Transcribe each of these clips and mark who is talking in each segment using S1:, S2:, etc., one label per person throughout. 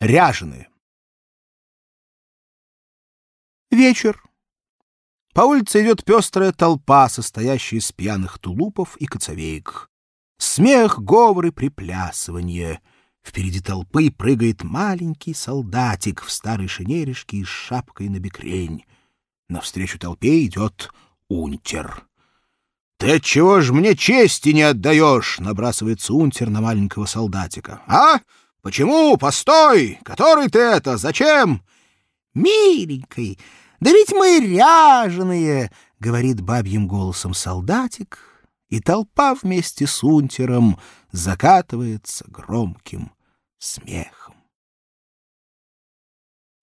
S1: Ряженые. Вечер. По улице идет пестрая толпа, состоящая из пьяных тулупов и коцовеек. Смех, говор и приплясывание. Впереди толпы прыгает маленький солдатик в старой шинеришке и с шапкой на бекрень. Навстречу толпе идет унтер. — Ты отчего ж мне чести не отдаешь? — набрасывается унтер на маленького солдатика. — А? Почему? Постой! Который ты это? Зачем? — Миленький, да ведь мы ряженые, — говорит бабьим голосом солдатик, и толпа вместе с унтером закатывается громким смехом.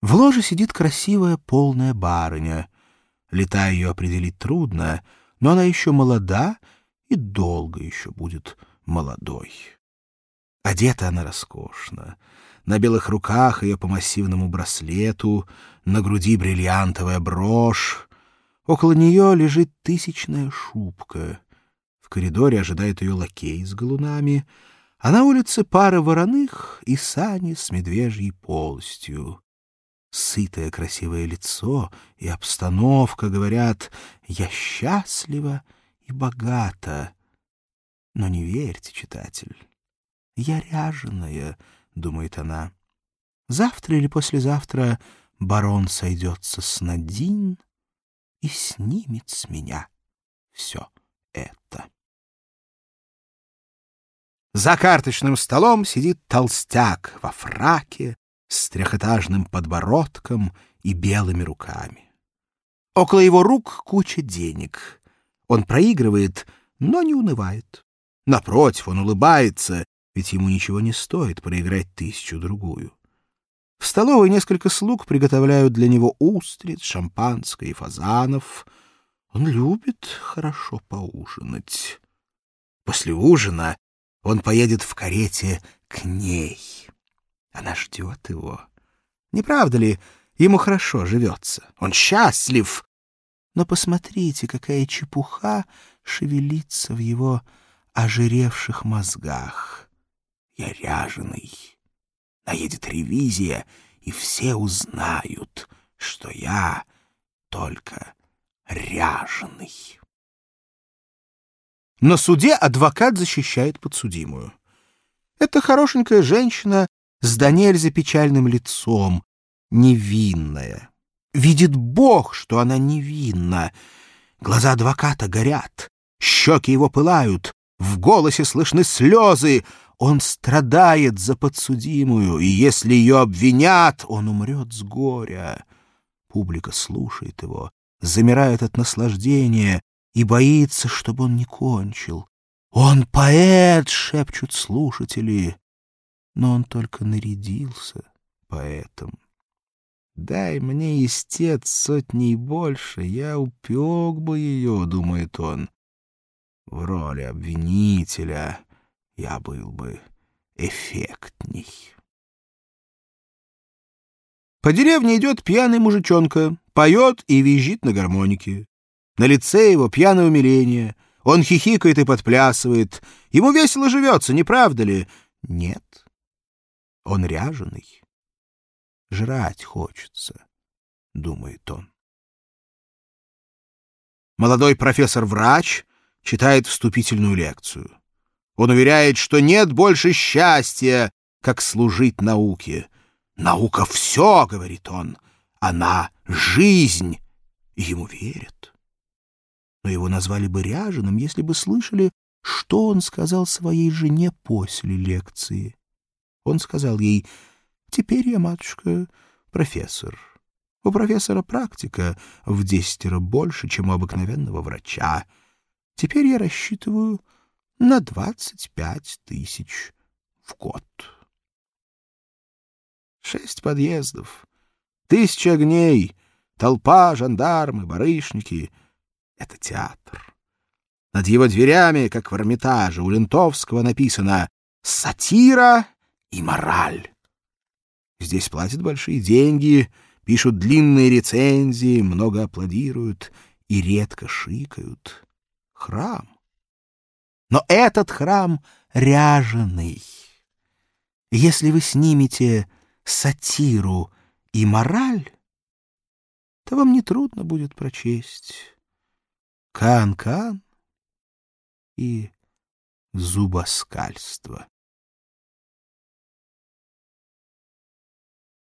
S1: В ложе сидит красивая полная барыня. Лета ее определить трудно, но она еще молода и долго еще будет молодой. Одета она роскошно. На белых руках ее по массивному браслету, на груди бриллиантовая брошь. Около нее лежит тысячная шубка. В коридоре ожидает ее лакей с галунами, а на улице пара вороных и сани с медвежьей полостью. Сытое красивое лицо и обстановка говорят «я счастлива и богата». Но не верьте, читатель. «Я ряженая», — думает она. «Завтра или послезавтра барон сойдется с Надин и снимет с меня все это». За карточным столом сидит толстяк во фраке с трехэтажным подбородком и белыми руками. Около его рук куча денег. Он проигрывает, но не унывает. Напротив, он улыбается ведь ему ничего не стоит проиграть тысячу-другую. В столовой несколько слуг приготовляют для него устриц, шампанское и фазанов. Он любит хорошо поужинать. После ужина он поедет в карете к ней. Она ждет его. Не правда ли, ему хорошо живется? Он счастлив. Но посмотрите, какая чепуха шевелится в его ожиревших мозгах я ряженый. Наедет ревизия, и все узнают, что я только ряженый. На суде адвокат защищает подсудимую. Это хорошенькая женщина с до печальным лицом, невинная. Видит Бог, что она невинна. Глаза адвоката горят, щеки его пылают, в голосе слышны слезы, он страдает за подсудимую, и если ее обвинят, он умрет с горя. Публика слушает его, замирает от наслаждения и боится, чтобы он не кончил. «Он поэт!» — шепчут слушатели. Но он только нарядился поэтом. «Дай мне истец сотни больше, я упек бы ее», — думает он. В роли обвинителя я был бы эффектней. По деревне идет пьяный мужичонка, поет и визжит на гармонике. На лице его пьяное умиление. Он хихикает и подплясывает. Ему весело живется, не правда ли? Нет. Он ряженый. Жрать хочется, думает он. Молодой профессор-врач читает вступительную лекцию. Он уверяет, что нет больше счастья, как служить науке. «Наука — все», — говорит он, — «она — жизнь». Ему верят. Но его назвали бы ряженым, если бы слышали, что он сказал своей жене после лекции. Он сказал ей, «Теперь я, матушка, профессор. У профессора практика в десятеро больше, чем у обыкновенного врача. Теперь я рассчитываю на двадцать пять тысяч в год. Шесть подъездов, тысяча огней, толпа, жандармы, барышники — это театр. Над его дверями, как в Эрмитаже, у Лентовского написано «Сатира и мораль». Здесь платят большие деньги, пишут длинные рецензии, много аплодируют и редко шикают. Храм но этот храм ряженый. Если вы снимете сатиру и мораль, то вам нетрудно будет прочесть Кан-Кан и зубоскальство.